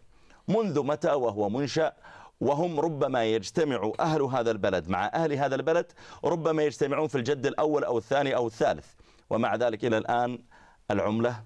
منذ متى وهو منشأ وهم ربما يجتمع أهل هذا البلد مع أهل هذا البلد ربما يجتمعون في الجد الأول أو الثاني أو الثالث. ومع ذلك إلى الآن العملة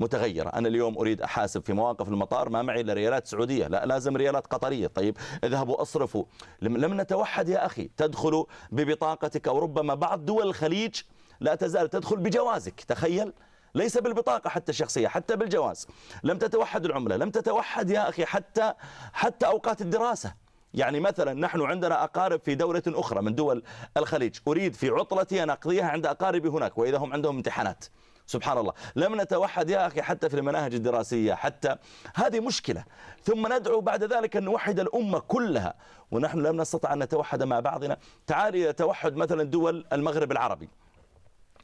متغيرة. أنا اليوم أريد أحاسب في مواقف المطار ما معي إلا ريالات سعودية. لا لازم ريالات قطرية. طيب اذهبوا أصرفوا. لم نتوحد يا أخي. تدخل ببطاقتك أو ربما بعض دول الخليج لا تزال تدخل بجوازك. تخيل. ليس بالبطاقة حتى الشخصية حتى بالجواز. لم تتوحد العملة. لم تتوحد يا أخي حتى حتى أوقات الدراسة. يعني مثلا نحن عندنا أقارب في دولة أخرى من دول الخليج. أريد في عطلتي أن أقضيها عند أقاربي هناك وإذا هم عندهم امتحانات. سبحان الله. لم نتوحد يا أخي حتى في المناهج الدراسية حتى هذه مشكلة. ثم ندعو بعد ذلك أن نوحد الأمة كلها. ونحن لم نستطع أن نتوحد مع بعضنا. تعالي توحد مثلا دول المغرب العربي.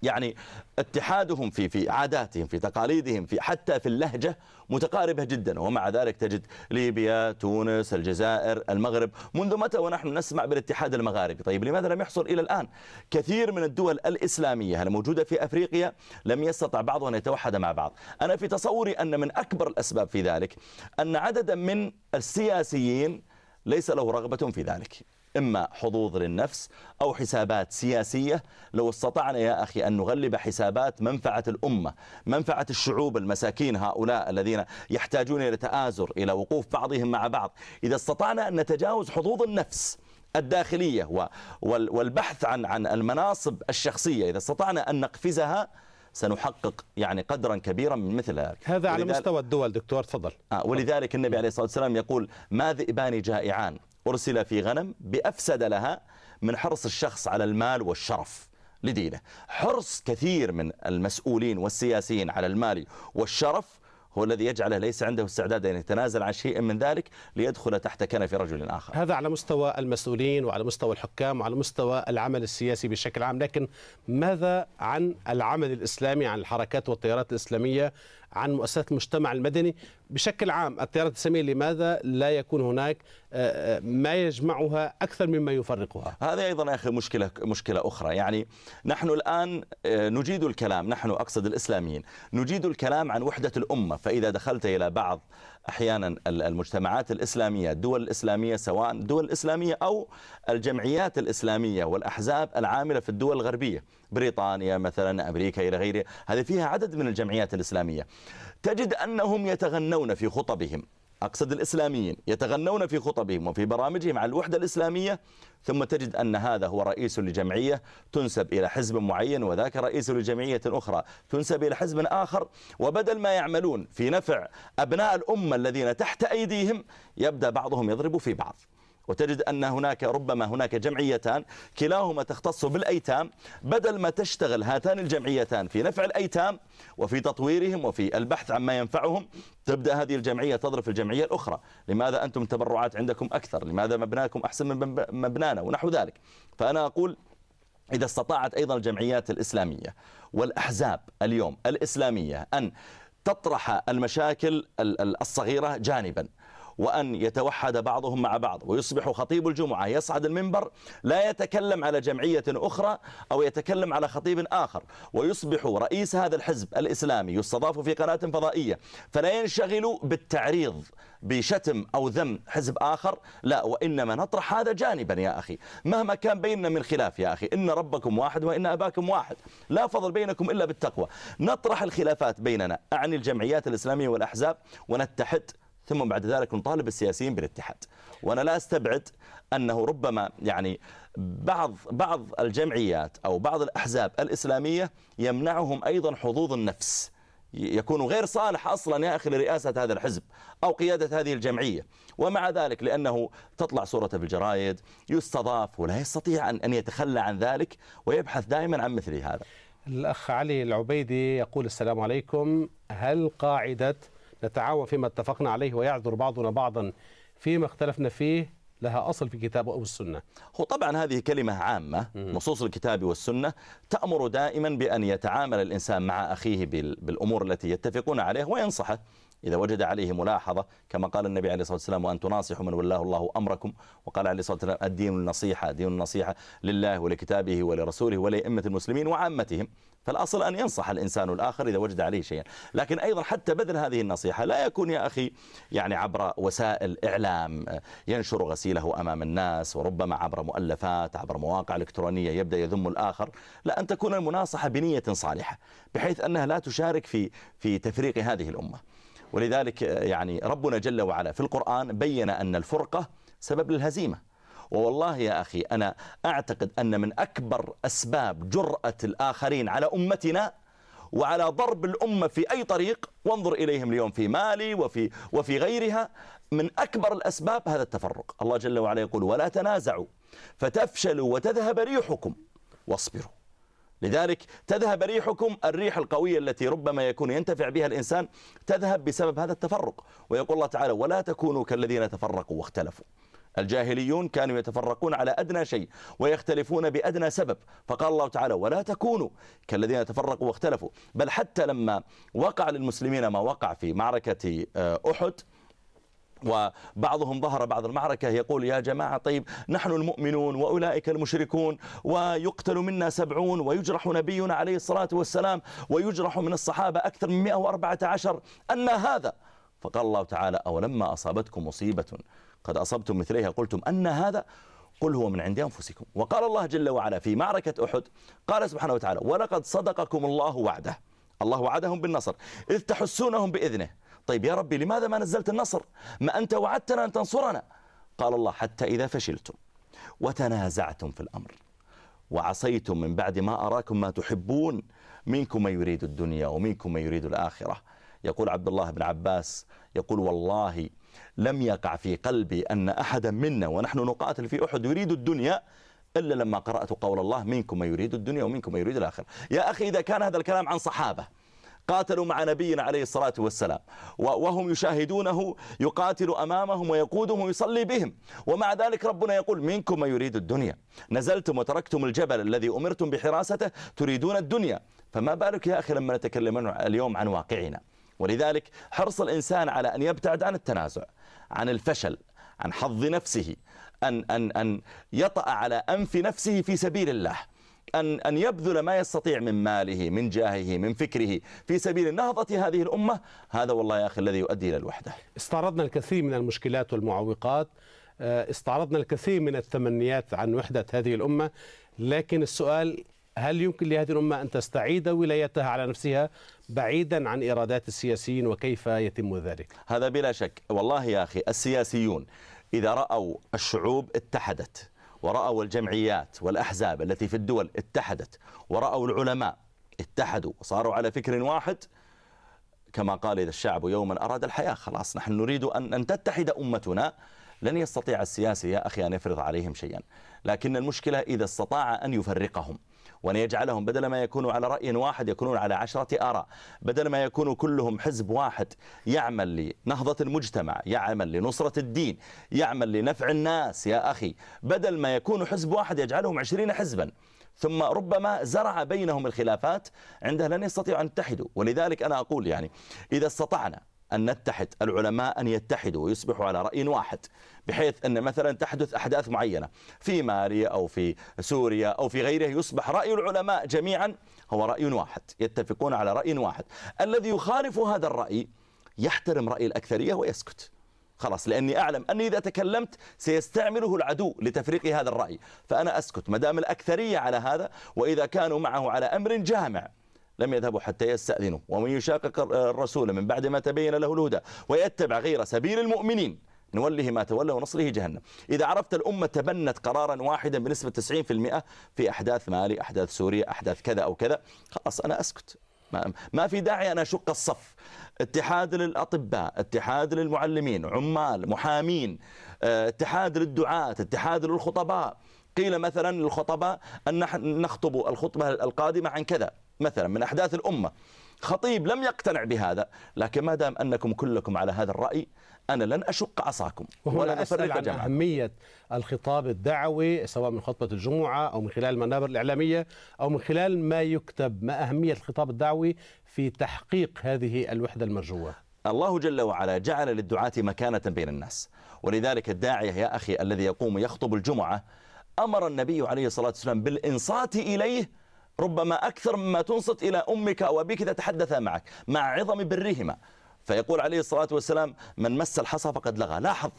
يعني اتحادهم في في عاداتهم في تقاليدهم في حتى في اللهجة متقاربة جدا. ومع ذلك تجد ليبيا تونس الجزائر المغرب. منذ متى ونحن نسمع بالاتحاد المغاربي؟ طيب لماذا لم يحصل إلى الآن؟ كثير من الدول الإسلامية الموجودة في أفريقيا؟ لم يستطع بعضها أن يتوحد مع بعض. أنا في تصوري أن من أكبر الأسباب في ذلك أن عددا من السياسيين ليس له رغبة في ذلك. إما حظوظ للنفس أو حسابات سياسية. لو استطعنا يا أخي أن نغلب حسابات منفعة الأمة منفعة الشعوب المساكين هؤلاء الذين يحتاجون إلى تآزر إلى وقوف بعضهم مع بعض. إذا استطعنا أن نتجاوز حظوظ النفس الداخلية والبحث عن عن المناصب الشخصية إذا استطعنا أن نقفزها سنحقق يعني قدرا كبيرا من مثل ذلك. هذا على مستوى الدول دكتور تفضل. آه ولذلك النبي عليه الصلاة والسلام يقول ما ذئبان جائعان. أرسل في غنم بأفسد لها من حرص الشخص على المال والشرف لدينه. حرص كثير من المسؤولين والسياسيين على المال والشرف هو الذي يجعله ليس عنده استعداد أن يتنازل عن شيء من ذلك ليدخل تحت كنف رجل آخر. هذا على مستوى المسؤولين وعلى مستوى الحكام وعلى مستوى العمل السياسي بشكل عام. لكن ماذا عن العمل الإسلامي عن الحركات والتيارات الإسلامية عن مؤسسات المجتمع المدني. بشكل عام التيارات الإسلامية لماذا لا يكون هناك آه، آه، ما يجمعها أكثر مما يفرقها؟ هذا أيضا أخي مشكلة, مشكلة أخرى. يعني نحن الآن آه، نجيد الكلام نحن أقصد الإسلاميين نجيد الكلام عن وحدة الأمة. فإذا دخلت إلى بعض أحيانا المجتمعات الإسلامية الدول الإسلامية سواء الدول الإسلامية أو الجمعيات الإسلامية والأحزاب العاملة في الدول الغربية بريطانيا مثلا أمريكا إلى غيره هذه فيها عدد من الجمعيات الإسلامية. تجد أنهم يتغنون في خطبهم. أقصد الإسلاميين يتغنون في خطبهم وفي برامجهم على الوحدة الإسلامية ثم تجد أن هذا هو رئيس لجمعية تنسب إلى حزب معين وذاك رئيس لجمعية أخرى تنسب إلى حزب آخر. وبدل ما يعملون في نفع أبناء الأمة الذين تحت أيديهم يبدأ بعضهم يضرب في بعض. وتجد أن هناك ربما هناك جمعيتان كلاهما تختص بالأيتام بدل ما تشتغل هاتان الجمعيتان في نفع الأيتام وفي تطويرهم وفي البحث عما ينفعهم تبدأ هذه الجمعية تضرب الجمعية الأخرى. لماذا أنتم التبرعات عندكم أكثر؟ لماذا مبناكم أحسن من مبنانا؟ ونحو ذلك. فأنا أقول إذا استطاعت أيضا الجمعيات الإسلامية والأحزاب اليوم الإسلامية أن تطرح المشاكل الصغيرة جانبا. وأن يتوحد بعضهم مع بعض ويصبح خطيب الجمعة يصعد المنبر لا يتكلم على جمعية أخرى أو يتكلم على خطيب آخر ويصبح رئيس هذا الحزب الإسلامي يستضاف في قناة فضائية. فلا ينشغل بالتعريض بشتم أو ذم حزب آخر لا وإنما نطرح هذا جانبا يا أخي. مهما كان بيننا من خلاف يا أخي إن ربكم واحد وإن أباكم واحد لا فضل بينكم إلا بالتقوى. نطرح الخلافات بيننا عن الجمعيات الإسلامية والأحزاب ونتحد ثم بعد ذلك نطالب السياسيين بالاتحاد. وأنا لا أستبعد أنه ربما يعني بعض بعض الجمعيات أو بعض الأحزاب الإسلامية يمنعهم أيضا حظوظ النفس. يكون غير صالح أصلا يا أخي لرئاسة هذا الحزب أو قيادة هذه الجمعية. ومع ذلك لأنه تطلع صورة في الجرايد يستضاف ولا يستطيع أن يتخلى عن ذلك ويبحث دائما عن مثل هذا. الأخ علي العبيدي يقول السلام عليكم. هل قاعدة نتعاون فيما اتفقنا عليه ويعذر بعضنا بعضا فيما اختلفنا فيه لها أصل في كتاب أو السنة. هو طبعا هذه كلمة عامة نصوص الكتاب والسنة تأمر دائما بأن يتعامل الإنسان مع أخيه بالأمور التي يتفقون عليها وينصحه إذا وجد عليه ملاحظة كما قال النبي عليه الصلاة والسلام وأن تناصحوا من والله الله أمركم وقال عليه الصلاة والسلام الدين النصيحة دين النصيحة لله ولكتابه ولرسوله ولأئمة المسلمين وعامتهم فالأصل أن ينصح الإنسان الآخر إذا وجد عليه شيئا. لكن أيضا حتى بذل هذه النصيحة لا يكون يا أخي يعني عبر وسائل إعلام ينشر غسيله أمام الناس وربما عبر مؤلفات عبر مواقع إلكترونية يبدأ يذم الآخر. لا أن تكون المناصحة بنية صالحة بحيث أنها لا تشارك في في تفريق هذه الأمة. ولذلك يعني ربنا جل وعلا في القرآن بين أن الفرقة سبب للهزيمة. ووالله يا أخي أنا أعتقد أن من أكبر أسباب جرأة الآخرين على أمتنا وعلى ضرب الأمة في أي طريق وانظر إليهم اليوم في مالي وفي, وفي غيرها من أكبر الأسباب هذا التفرق. الله جل وعلا يقول ولا تنازعوا فتفشلوا وتذهب ريحكم واصبروا. لذلك تذهب ريحكم الريح القوية التي ربما يكون ينتفع بها الإنسان تذهب بسبب هذا التفرق. ويقول الله تعالى ولا تكونوا كالذين تفرقوا واختلفوا. الجاهليون كانوا يتفرقون على أدنى شيء ويختلفون بأدنى سبب. فقال الله تعالى ولا تكونوا كالذين تفرقوا واختلفوا. بل حتى لما وقع للمسلمين ما وقع في معركة آه، أحد وبعضهم ظهر بعد المعركة يقول يا جماعة طيب نحن المؤمنون وأولئك المشركون ويقتل منا سبعون ويجرح نبينا عليه الصلاة والسلام ويجرح من الصحابة أكثر من 114 أن هذا فقال الله تعالى أولما أصابتكم مصيبة قد أصبتم مثليها قلتم أن هذا قل هو من عند أنفسكم. وقال الله جل وعلا في معركة أحد قال سبحانه وتعالى ولقد صدقكم الله وعده. الله وعدهم بالنصر. إذ تحسونهم بإذنه. طيب يا ربي لماذا ما نزلت النصر؟ ما أنت وعدتنا أن تنصرنا. قال الله حتى إذا فشلتم وتنازعتم في الأمر وعصيتم من بعد ما أراكم ما تحبون منكم من يريد الدنيا ومنكم من يريد الآخرة. يقول عبد الله بن عباس يقول والله لم يقع في قلبي أن أحدا منا ونحن نقاتل في أحد يريد الدنيا إلا لما قرأت قول الله منكم من يريد الدنيا ومنكم من يريد الآخرة. يا أخي إذا كان هذا الكلام عن صحابة قاتلوا مع نبينا عليه الصلاة والسلام وهم يشاهدونه يقاتل أمامهم ويقودهم ويصلي بهم ومع ذلك ربنا يقول منكم من يريد الدنيا. نزلتم وتركتم الجبل الذي أمرتم بحراسته تريدون الدنيا. فما بالك يا أخي لما نتكلم اليوم عن واقعنا؟ ولذلك حرص الإنسان على أن يبتعد عن التنازع عن الفشل عن حظ نفسه أن, أن, أن يطأ على أنف نفسه في سبيل الله أن, أن يبذل ما يستطيع من ماله من جاهه من فكره في سبيل نهضة هذه الأمة. هذا والله يا أخي الذي يؤدي إلى الوحدة. استعرضنا الكثير من المشكلات والمعوقات آه، استعرضنا الكثير من التمنيات عن وحدة هذه الأمة لكن السؤال هل يمكن لهذه الأمة أن تستعيد ولايتها على نفسها بعيدا عن إرادات السياسيين وكيف يتم ذلك؟ هذا بلا شك. والله يا أخي السياسيون إذا رأوا الشعوب اتحدت ورأوا الجمعيات والأحزاب التي في الدول اتحدت ورأوا العلماء اتحدوا وصاروا على فكر واحد كما قال إذا الشعب يوما أراد الحياة خلاص نحن نريد أن تتحد أمتنا. لن يستطيع السياسي يا أخي أن يفرض عليهم شيئا. لكن المشكلة إذا استطاع أن يفرقهم. وأن يجعلهم بدل ما يكونوا على رأي واحد يكونون على عشرة آراء. بدل ما يكونوا كلهم حزب واحد يعمل لنهضة المجتمع يعمل لنصرة الدين يعمل لنفع الناس يا أخي. بدل ما يكونوا حزب واحد يجعلهم عشرين حزبا ثم ربما زرع بينهم الخلافات عندها لن يستطيعوا أن يتحدوا. ولذلك أنا أقول يعني إذا استطعنا أن نتحد العلماء أن يتحدوا ويصبحوا على رأي واحد بحيث أن مثلا تحدث أحداث معينة في ماليا أو في سوريا أو في غيره يصبح رأي العلماء جميعا هو رأي واحد يتفقون على رأي واحد. الذي يخالف هذا الرأي يحترم رأي الأكثرية ويسكت. خلاص لأني أعلم أني إذا تكلمت سيستعمله العدو لتفريق هذا الرأي. فأنا أسكت مدام الأكثرية على هذا وإذا كانوا معه على أمر جامع لم يذهبوا حتى يستأذنوا. ومن يشاقق الرسول من بعد ما تبين له الهدى ويتبع غير سبيل المؤمنين نوله ما تولى ونصره جهنم. إذا عرفت الأمة تبنت قرارا واحدا بنسبة 90% في أحداث مالي أحداث سوريا أحداث كذا أو كذا خلاص أنا أسكت. ما في داعي أن أشق الصف. اتحاد للأطباء اتحاد للمعلمين عمال محامين آه، اتحاد للدعاة اتحاد للخطباء. قيل مثلا للخطباء أن نخطب الخطبة القادمة عن كذا. مثلا من أحداث الأمة. خطيب لم يقتنع بهذا لكن ما دام أنكم كلكم على هذا الرأي أنا لن أشق عصاكم ولا أسأل عن جمعا. أهمية الخطاب الدعوي سواء من خطبة الجمعة أو من خلال المنابر الإعلامية أو من خلال ما يكتب. ما أهمية الخطاب الدعوي في تحقيق هذه الوحدة المرجوة؟ الله جل وعلا جعل للدعاة مكانة بين الناس. ولذلك الداعية يا أخي الذي يقوم يخطب الجمعة أمر النبي عليه الصلاة والسلام بالإنصات إليه ربما أكثر مما تنصت إلى أمك أو أبيك إذا تحدثا معك مع عظم برهما. فيقول عليه الصلاة والسلام من مس الحصى فقد لغى. لاحظ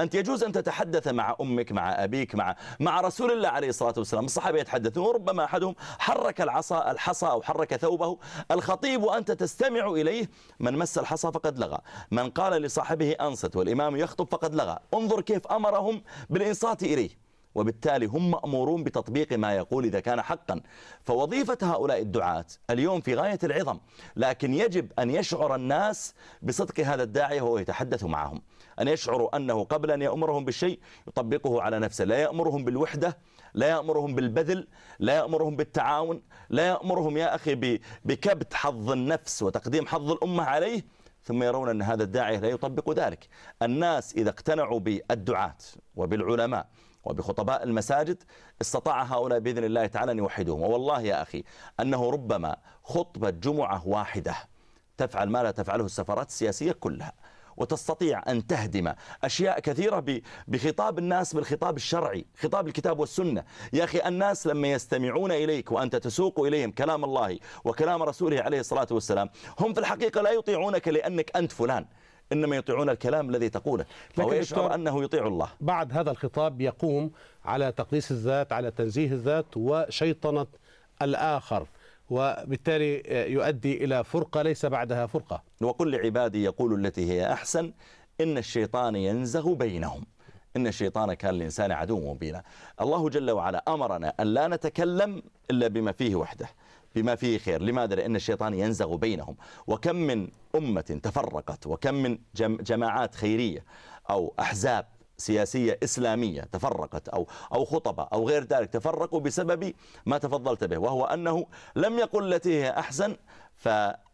أنت يجوز أن تتحدث مع أمك مع أبيك مع مع رسول الله عليه الصلاة والسلام. الصحابة يتحدثون وربما أحدهم حرك العصا الحصى أو حرك ثوبه. الخطيب وأنت تستمع إليه من مس الحصى فقد لغى. من قال لصاحبه أنصت. والإمام يخطب فقد لغى. انظر كيف أمرهم بالإنصات إليه. وبالتالي هم مأمورون بتطبيق ما يقول إذا كان حقا. فوظيفة هؤلاء الدعاة اليوم في غاية العظم لكن يجب أن يشعر الناس بصدق هذا الداعية وهو يتحدث معهم. أن يشعروا أنه قبل أن يأمرهم بالشيء يطبقه على نفسه. لا يأمرهم بالوحدة لا يأمرهم بالبذل لا يأمرهم بالتعاون لا يأمرهم يا أخي بكبت حظ النفس وتقديم حظ الأمة عليه ثم يرون أن هذا الداعية لا يطبق ذلك. الناس إذا اقتنعوا بالدعاة وبالعلماء وبخطباء المساجد استطاع هؤلاء بإذن الله تعالى أن يوحدوهم. والله يا أخي أنه ربما خطبة جمعة واحدة تفعل ما لا تفعله السفارات السياسية كلها وتستطيع أن تهدم أشياء كثيرة بخطاب الناس بالخطاب الشرعي خطاب الكتاب والسنة. يا أخي الناس لما يستمعون إليك وأنت تسوق إليهم كلام الله وكلام رسوله عليه الصلاة والسلام هم في الحقيقة لا يطيعونك لأنك أنت فلان. إنما يطيعون الكلام الذي تقوله. فهو يشعر أنه يطيع الله. بعد هذا الخطاب يقوم على تقديس الذات على تنزيه الذات وشيطنة الآخر وبالتالي يؤدي إلى فرقة ليس بعدها فرقة. وقل لعبادي يقول التي هي أحسن إن الشيطان ينزغ بينهم. إن الشيطان كان الإنسان عدو مبينا الله جل وعلا أمرنا أن لا نتكلم إلا بما فيه وحده. بما فيه خير لماذا؟ لأن الشيطان ينزغ بينهم وكم من أمة تفرقت وكم من جم جماعات خيرية أو أحزاب سياسية إسلامية تفرقت أو أو خطبة أو غير ذلك تفرقوا بسبب ما تفضلت به وهو أنه لم يقل التي هي أحسن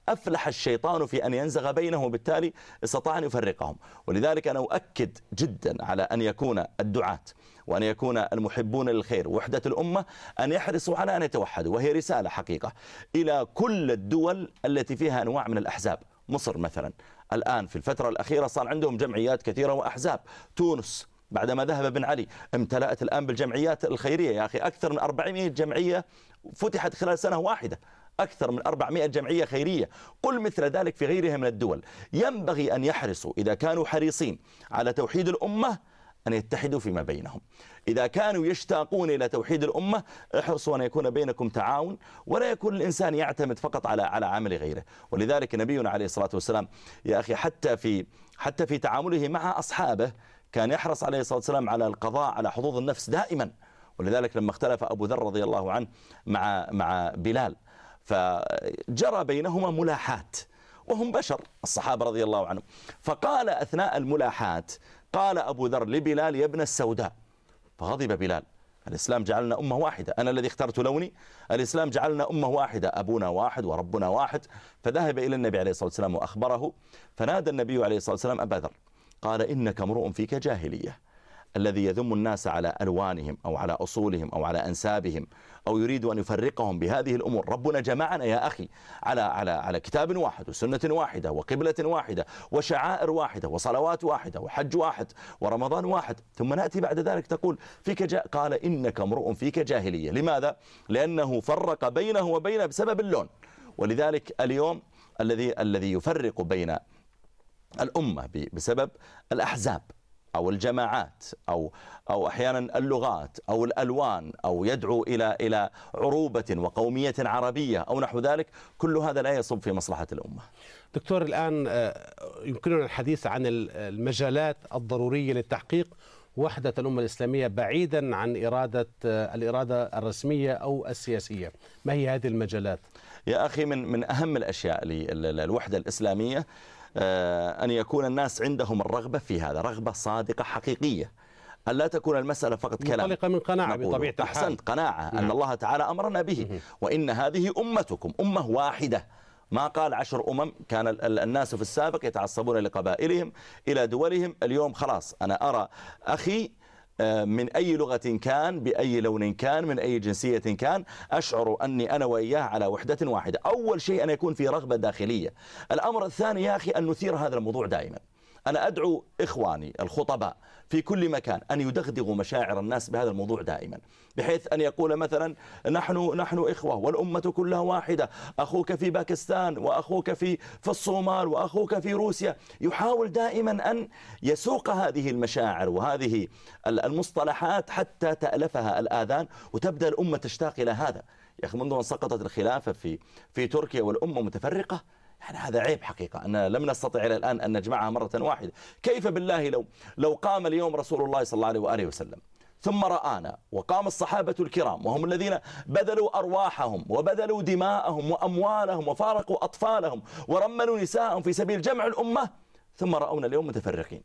فأفلح الشيطان في أن ينزغ بينهم وبالتالي استطاع أن يفرقهم. ولذلك أنا أؤكد جدا على أن يكون الدعاة وأن يكون المحبون للخير وحدة الأمة أن يحرصوا على أن يتوحدوا وهي رسالة حقيقة إلى كل الدول التي فيها أنواع من الأحزاب. مصر مثلا الآن في الفترة الأخيرة صار عندهم جمعيات كثيرة وأحزاب. تونس بعدما ذهب بن علي امتلأت الآن بالجمعيات الخيرية. يا أخي أكثر من 400 جمعية فتحت خلال سنة واحدة. أكثر من 400 جمعية خيرية قل مثل ذلك في غيرها من الدول. ينبغي أن يحرصوا إذا كانوا حريصين على توحيد الأمة أن يتحدوا فيما بينهم. إذا كانوا يشتاقون إلى توحيد الأمة احرصوا أن يكون بينكم تعاون ولا يكون الإنسان يعتمد فقط على على عمل غيره. ولذلك نبينا عليه الصلاة والسلام يا أخي حتى في حتى في تعامله مع أصحابه كان يحرص عليه الصلاة والسلام على القضاء على حظوظ النفس دائما. ولذلك لما اختلف أبو ذر رضي الله عنه مع مع بلال فجرى بينهما ملاحات وهم بشر الصحابة رضي الله عنهم. فقال أثناء الملاحات قال أبو ذر لبلال يا ابن السوداء. فغضب بلال. الإسلام جعلنا أمة واحدة. أنا الذي اخترت لوني الإسلام جعلنا أمة واحدة. أبونا واحد وربنا واحد. فذهب إلى النبي عليه الصلاة والسلام وأخبره. فنادى النبي عليه الصلاة والسلام أبا ذر. قال إنك امرؤ فيك جاهلية. الذي يذم الناس على ألوانهم أو على أصولهم أو على أنسابهم أو يريد أن يفرقهم بهذه الأمور. ربنا جمعنا يا أخي على على على كتاب واحد وسنة واحدة وقبلة واحدة وشعائر واحدة وصلوات واحدة وحج واحد ورمضان واحد. ثم نأتي بعد ذلك تقول فيك جاء قال إنك امرؤ فيك جاهلية. لماذا؟ لأنه فرق بينه وبين بسبب اللون. ولذلك اليوم الذي الذي يفرق بين الأمة بسبب الأحزاب. أو الجماعات أو أو أحيانا اللغات أو الألوان أو يدعو إلى إلى عروبة وقومية عربية أو نحو ذلك كل هذا لا يصب في مصلحة الأمة. دكتور الآن يمكننا الحديث عن المجالات الضرورية للتحقيق. وحدة الأمة الإسلامية بعيدا عن إرادة الإرادة الرسمية أو السياسية. ما هي هذه المجالات؟ يا أخي من من أهم الأشياء للوحدة الإسلامية أن يكون الناس عندهم الرغبة في هذا رغبة صادقة حقيقية. أن لا تكون المسألة فقط كلام. منطلقة من قناعة بطبيعة الحال. أحسنت قناعة. أن الله تعالى أمرنا به. وإن هذه أمتكم أمة واحدة. ما قال عشر أمم كان الناس في السابق يتعصبون لقبائلهم إلى دولهم. اليوم خلاص أنا أرى أخي من أي لغة كان بأي لون كان من أي جنسية كان أشعر أني أنا وإياه على وحدة واحدة. أول شيء أن يكون في رغبة داخلية. الأمر الثاني يا أخي أن نثير هذا الموضوع دائما. أنا أدعو إخواني الخطباء في كل مكان أن يدغدغوا مشاعر الناس بهذا الموضوع دائما بحيث أن يقول مثلا نحن نحن إخوة والأمة كلها واحدة أخوك في باكستان وأخوك في في الصومال وأخوك في روسيا. يحاول دائما أن يسوق هذه المشاعر وهذه المصطلحات حتى تألفها الآذان وتبدأ الأمة تشتاق إلى هذا. يا أخي منذ أن سقطت الخلافة في في تركيا والأمة متفرقة يعني هذا عيب حقيقة. أن لم نستطع إلى الآن أن نجمعها مرة واحدة. كيف بالله لو لو قام اليوم رسول الله صلى الله عليه وسلم ثم رآنا وقام الصحابة الكرام وهم الذين بذلوا أرواحهم وبذلوا دماءهم وأموالهم وفارقوا أطفالهم ورملوا نساءهم في سبيل جمع الأمة ثم رأونا اليوم متفرقين.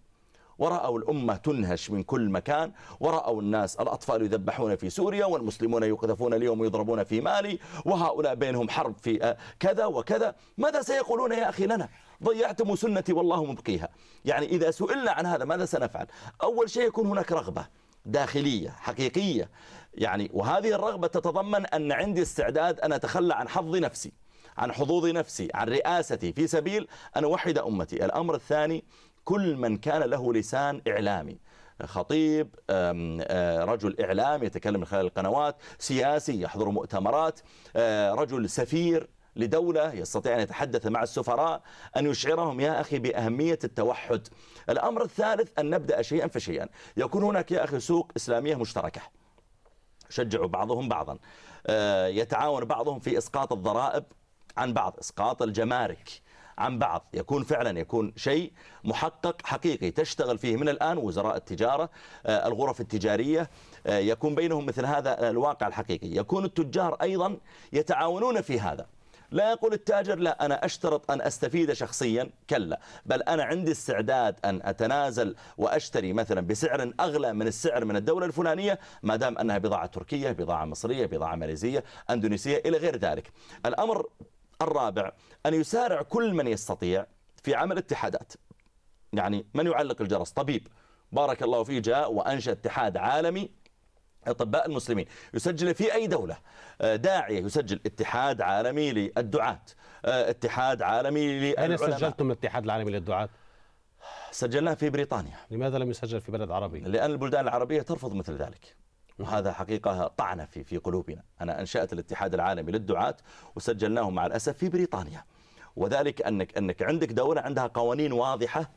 ورأوا الأمة تنهش من كل مكان ورأوا الناس الأطفال يذبحون في سوريا والمسلمون يقذفون اليوم ويضربون في مالي وهؤلاء بينهم حرب في كذا وكذا. ماذا سيقولون يا أخي؟ لنا. ضيعتم سنتي والله مبقيها. يعني إذا سئلنا عن هذا ماذا سنفعل؟ أول شيء يكون هناك رغبة داخلية حقيقية. يعني وهذه الرغبة تتضمن أن عندي استعداد أن أتخلى عن حظ نفسي عن حظوظ نفسي عن رئاستي في سبيل أن أوحد أمتي. الأمر الثاني كل من كان له لسان إعلامي. خطيب رجل إعلام يتكلم من خلال القنوات سياسي يحضر مؤتمرات رجل سفير لدولة يستطيع أن يتحدث مع السفراء أن يشعرهم يا أخي بأهمية التوحد. الأمر الثالث أن نبدأ شيئا فشيئا. يكون هناك يا أخي سوق إسلامية مشتركة. شجعوا بعضهم بعضا. يتعاون بعضهم في إسقاط الضرائب عن بعض. إسقاط الجمارك. عن بعض. يكون فعلا يكون شيء محقق حقيقي تشتغل فيه من الآن وزراء التجارة آه، الغرف التجارية آه، يكون بينهم مثل هذا الواقع الحقيقي. يكون التجار أيضا يتعاونون في هذا. لا يقول التاجر لا أنا أشترط أن أستفيد شخصيا. كلا. بل أنا عندي استعداد أن أتنازل وأشتري مثلا بسعر أغلى من السعر من الدولة الفلانية ما دام أنها بضاعة تركية بضاعة مصرية بضاعة ماليزية أندونيسية إلى غير ذلك. الأمر الرابع أن يسارع كل من يستطيع في عمل اتحادات. يعني من يعلق الجرس؟ طبيب. بارك الله فيه جاء وأنشأ اتحاد عالمي أطباء المسلمين. يسجل في أي دولة؟ آه، داعية يسجل اتحاد عالمي للدعاة. آه، اتحاد عالمي للعلماء. أين سجلتم الاتحاد العالمي للدعاة؟ سجلناه في بريطانيا. لماذا لم يسجل في بلد عربي؟ لأن البلدان العربية ترفض مثل ذلك. وهذا حقيقة طعنة في في قلوبنا. أنا أنشأت الاتحاد العالمي للدعاة وسجلناه مع الأسف في بريطانيا. وذلك أنك, أنك عندك دولة عندها قوانين واضحة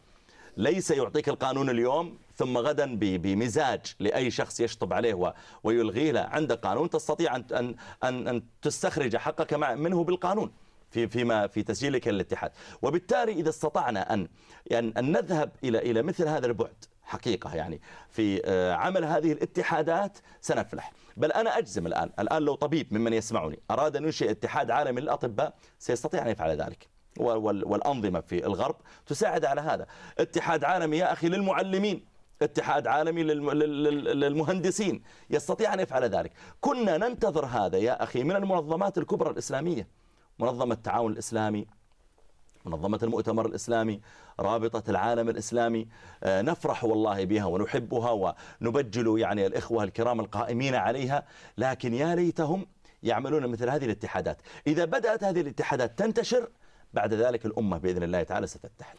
ليس يعطيك القانون اليوم ثم غدا بمزاج لأي شخص يشطب عليه ويلغيه لا عندك قانون تستطيع أن, أن, أن, أن تستخرج حقك منه بالقانون في فيما في تسجيلك للاتحاد. وبالتالي إذا استطعنا أن, يعني أن نذهب إلى إلى مثل هذا البعد حقيقة يعني. في آه، عمل هذه الاتحادات سنفلح. بل أنا أجزم الآن الآن لو طبيب ممن يسمعني أراد أن ينشئ اتحاد عالمي للأطباء سيستطيع أن يفعل ذلك. والأنظمة في الغرب تساعد على هذا. اتحاد عالمي يا أخي للمعلمين اتحاد عالمي للمهندسين يستطيع أن يفعل ذلك. كنا ننتظر هذا يا أخي من المنظمات الكبرى الإسلامية منظمة التعاون الإسلامي منظمة المؤتمر الإسلامي رابطة العالم الإسلامي آه، نفرح والله بها ونحبها ونبجل يعني الإخوة الكرام القائمين عليها. لكن يا ليتهم يعملون مثل هذه الاتحادات. إذا بدأت هذه الاتحادات تنتشر بعد ذلك الأمة بإذن الله تعالى ستتحد.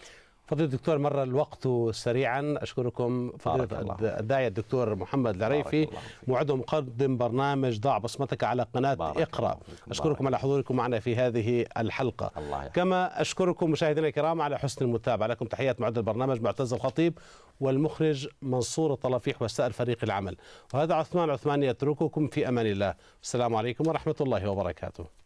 فضيلة الدكتور مر الوقت سريعا. أشكركم فضيلة الداعية الدكتور محمد العريفي معد مقدم برنامج ضع بصمتك على قناة اقرأ. أشكركم على حضوركم معنا في هذه الحلقة. الله كما أشكركم مشاهدينا الكرام على حسن المتابعة. لكم تحيات معد البرنامج معتز الخطيب والمخرج منصور الطلافيح وسائر فريق العمل. وهذا عثمان عثماني يترككم في أمان الله. السلام عليكم ورحمة الله وبركاته.